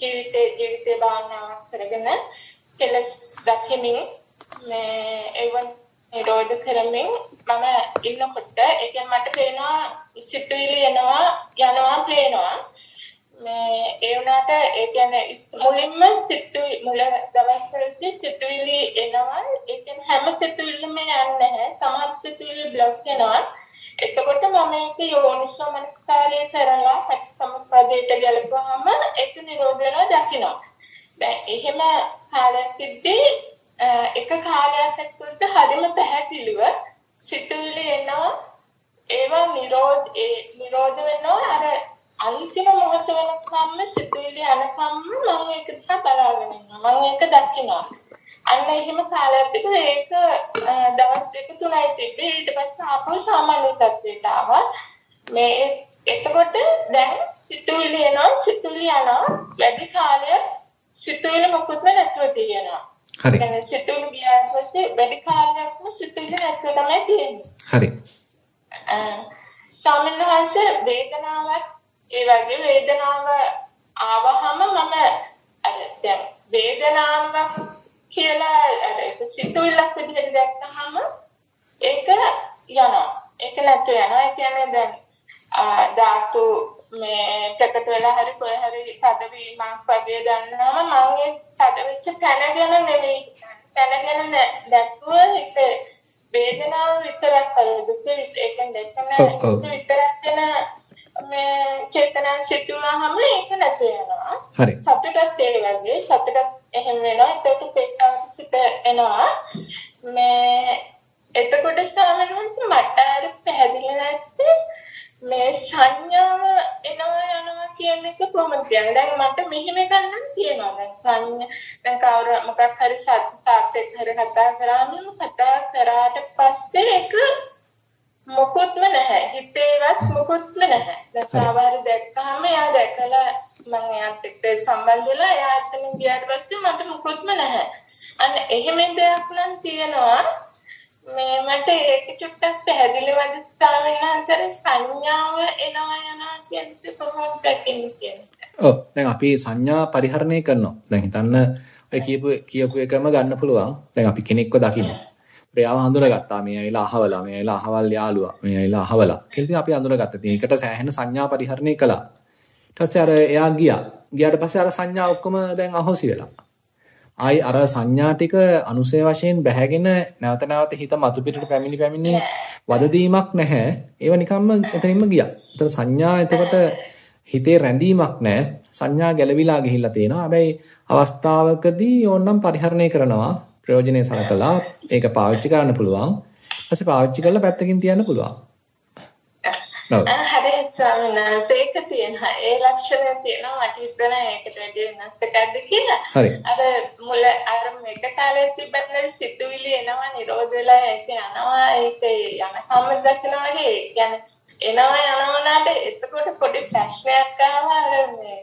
ජීවිතේ ජීවිතේ භාවනාවක් කරගෙන කෙලස් දකිමින් මේ එවන් නිරෝධ කරමින් මම ඉන්නකොට ඒක මට පේනවා සිතුවිලි එනවා යනවා පේනවා. මේ ඒ වුණාට ඒ කියන්නේ මුලින්ම සිතුවිලි මුල දවස්වලදී සිතුවිලි එනවා. ඒ කියන්නේ හැම සිතුවිල්ලම යන්නේ නැහැ. සමහර සිතුවිලි બ્લોක් වෙනවා. එතකොට මම ඒක යෝනිසෝ මනස්කාරය කරලා පටිසමුප්පාදයට ගලපුවාම ඒක නිරෝධ වෙනවා දකිනවා. දැන් එහෙම කාලයක් තිබ්බේ එක කාලයක් ඇතුළත හරිම පැහැදිලිව සිතුවිලි එනවා. ඒවා නිරෝධ ඒ නිරෝධ වෙනවා. අර අන්තිම මොහොත වෙනකම්ම සිතුවිලි අනකම්ම මම ඒක දිහා බලාගෙන ඉන්නවා. මම ඒක දකිනවා. අන්න එහෙම කාලයක් තිබුණා. ඒක දවස් දෙක තුනයි තිබ්බේ. ඊට පස්සේ ආපහු සාමාන්‍ය තත්ත්වයට ආවා. මේ එතකොට දැන් සිතුවිලි එනවා සිතුවිලි යනවා. වැඩි කාලයක් සිතුවිලි මොකුත්ම නැතුව තියෙනවා. හරි. දැන් සිතුළු ගියාන් පස්සේ වැඩි කාලයක්ම සිතුළු නැතුව තමයි තියෙන්නේ. හරි. සමන්වහන්ස වේදනාවක් ඒ වගේ වේදනාව ආවහම මම අර දැන් වේදනාවක් කියලා අර සිතුවිල්ලක් විදිහට දැක්කහම ඒක යනවා. ඒක නැතු යනවා. ඒ කියන්නේ දැන් ධාතු මේ ප්‍රකට වෙලා හරි කොහේ හරි තදවීමක් වගේ දැනනම මම ඒ තදවෙච්ච තැන ගැන නෙමෙයි තැන ගැන දැක්ුව ඒක වේදනාව විතරක් කර. දුක ඒකෙන් දැක්කම විතරක් වෙන මේ චේතනා සිතුනහම ඒක නැති වෙනවා. හරි. සතුටත් ඒ වගේ. සතුටත් එහෙම වෙනවා. ඒකට පෙක්කාවට සිට එනවා. මේ එතකොට සාමාන්‍යයෙන් මට අර පැහැදිලි නැත්තේ මේ සංඥාව එනවා යනවා කියන එක කොහොමද කියන්නේ? දැන් මට මෙහෙම ගන්න තියෙනවා. දැන් සංඥා දැන් කවුරු මොකක් හරි සත්‍යක් හරි කතා කරාම කතා කරාට පස්සේ ඒක මොකොත්ම නැහැ. හිතේවත් මොකොත්ම නැහැ. දැන් සාවාර දැක්කහම එයා දැකලා මම එක්ක සම්බන්ධ වෙලා එයා අතන ගියාට පස්සේ මට මොකොත්ම නැහැ. අන්න එහෙම දෙයක් නම් තියෙනවා. මේ මට ඒක චුට්ටක් පැහැදිලිවද ස්වාමීනාන්සර සංඥාව එනවා යනවා කියන්නේ කොහොමද දකින්නේ කියන්නේ. ඔව් දැන් අපි සංඥා පරිහරණය කරනවා. දැන් හිතන්න ඔය කියපු කියපු එකම ගන්න පුළුවන්. දැන් අපි කෙනෙක්ව දකින්න. ප්‍රයාව හඳුනගත්තා. මේ ඇවිල්ලා අහවලා, මේ ඇවිල්ලා අහවල් යාළුවා, මේ ඇවිල්ලා අහවලා. කියලා ඉතින් අපි හඳුනගත්තා. ඉතින් ඒකට සෑහෙන සංඥා පරිහරණය කළා. ඊට පස්සේ අර එයා ගියා. ගියාට පස්සේ අර සංඥා ඔක්කොම දැන් අහෝසි වෙලා. ආයි අර සංඥා ටික අනුසය වශයෙන් බැහැගෙන නැවත නැවත හිත මතු පිටට පැමිණි පැමිණි වදදීමක් නැහැ. ඒව නිකම්ම එතනින්ම ගියා. ඒතර සංඥා එතකොට හිතේ රැඳීමක් නැහැ. සංඥා ගැලවිලා ගිහිල්ලා තියෙනවා. හැබැයි අවස්ථාවකදී ඕනනම් පරිහරණය කරනවා. ප්‍රයෝජනෙ සලකලා ඒක පාවිච්චි කරන්න පුළුවන්. ඊපස්සේ පාවිච්චි කරලා පැත්තකින් තියන්න පුළුවන්. හරි ස්වාමීන් ඒක තියෙනවා. ඒ ලක්ෂණය තියෙනවා මට හිතෙනවා ඒකට වැඩි වෙනස් එකක්ද කියලා. අර මුල අර මේක කාලේ තිබ්බත් සිතුවිලි එනවා නිරෝධ වෙලා ඒක යනවා. ඒක යන සම්මත දකිනවා වගේ. කියන්නේ එනවා යනවා නාට එතකොට පොඩි ප්‍රශ්නයක් ආවා. අර මේ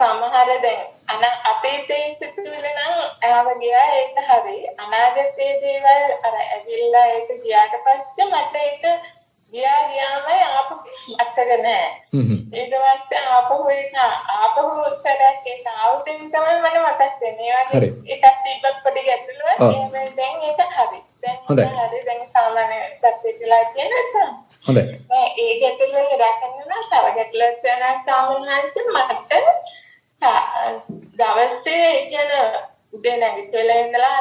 සමහර දැන් අන අතීතයේ සිතුවිලි නම් ආව ගියා. ඒක හරි. අනාගතයේ දේවල් අර ඇවිල්ලා ඒක ගියාට පස්සේ මට ඒක ගියා ගියාම ආපහු අත්තක නැහැ. ඊට පස්සේ ආපහු ඒක ආපහු සැරයක් ඒක ආවුටින් තමයි මට මතක් වෙන්නේ. ඒ වගේ එකක් තිබ්බත් පොඩි ගැටලුවක්. දැන් ඒක හරි. දැන් හරි දැන් සාමාන්‍ය තත්ත්වයටලා තියෙන නිසා. හොඳයි. ඒ ගැටලුව රැකගෙන නම් තව ගැටලුවක් වෙනවා සාමාන්‍යයෙන් මට දවසේ කියන උදේ නැගිටලා ඉඳලා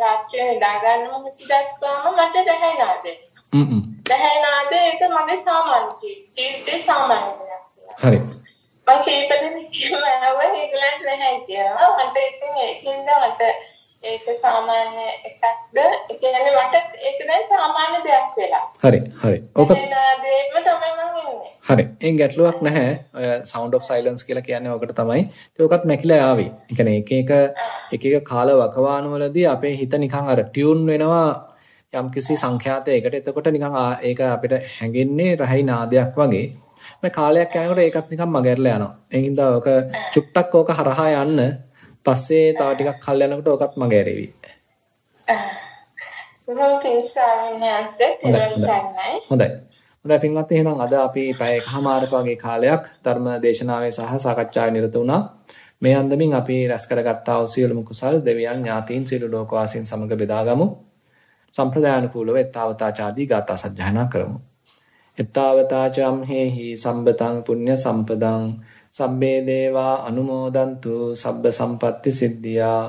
රාත්‍රියේ නිදා ගන්නම හිතක්වම මට දැනෙනවා දැන්. හ්ම් දැහැනාද ඒක මගේ සාමාන්‍ය ජීවිතේ සාමාන්‍ය දෙයක් කියලා. හරි. මම කීපදෙනෙක් කියනවා ඒගොල්ලන්ට නැහැ කියලා. මට ඉතින් ඒකින්ද මට ඒක සාමාන්‍ය එකක්ද? ඒ කියන්නේ මට ඒක දැන් සාමාන්‍ය දෙයක් වෙලා. හරි හරි. ඕක දැහැනාදේම තමයි මම ඉන්නේ. හරි. එන් ගැටලුවක් නැහැ. ඔය sound of silence කියලා කියන්නේ ඔකට තමයි. ඒක ඔකත් මැකිලා ආවේ. ඒ කියන්නේ එක එක එක එක කාල වකවානු වලදී අපේ හිත නිකන් අර ටියුන් වෙනවා යම්කිසි සංඛ්‍යාතයකට එතකොට නිකන් ඒක අපිට හැඟෙන්නේ රහයි නාදයක් වගේ. මේ කාලයක් යනකොට ඒකත් නිකන් මගහැරලා යනවා. ඒ හින්දා ඔක චුට්ටක් ඕක හරහා යන්න පස්සේ තව ටිකක් කල් යනකොට ඕකත් මගහැරෙවි. හොඳයි. හොඳයි පින්වත්නි එහෙනම් අද අපි පැය එකමාරක වගේ කාලයක් ධර්ම දේශනාවේ සහ සාකච්ඡාවේ නිරත වුණා. මේ අන්දමින් අපි රැස් කරගත්තා වූ සියලුම කුසල් දෙවියන් ඥාතීන් සියලු ලෝකවාසීන් සමග බෙදාගමු. සම්ප්‍රදායනුකූලව එත්තාවතාචාදී ගාථා සජ්ජායනා කරමු. එත්තාවතාචම් හේහි සම්බතං පුඤ්ඤ සම්පදං සබ්බේ දේවා අනුමෝදන්තු සබ්බ සම්පatti සිද්ධියා.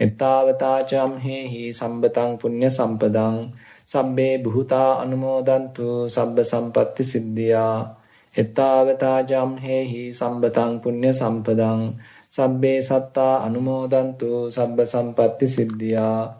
එත්තාවතාචම් හේහි සම්බතං පුඤ්ඤ සම්පදං සබ්බේ බුතා අනුමෝදන්තු සබ්බ සම්පatti සිද්ධියා. එත්තාවතාජම් හේහි සම්බතං පුඤ්ඤ සම්පදං සබ්බේ සත්තා අනුමෝදන්තු සබ්බ සම්පatti සිද්ධියා.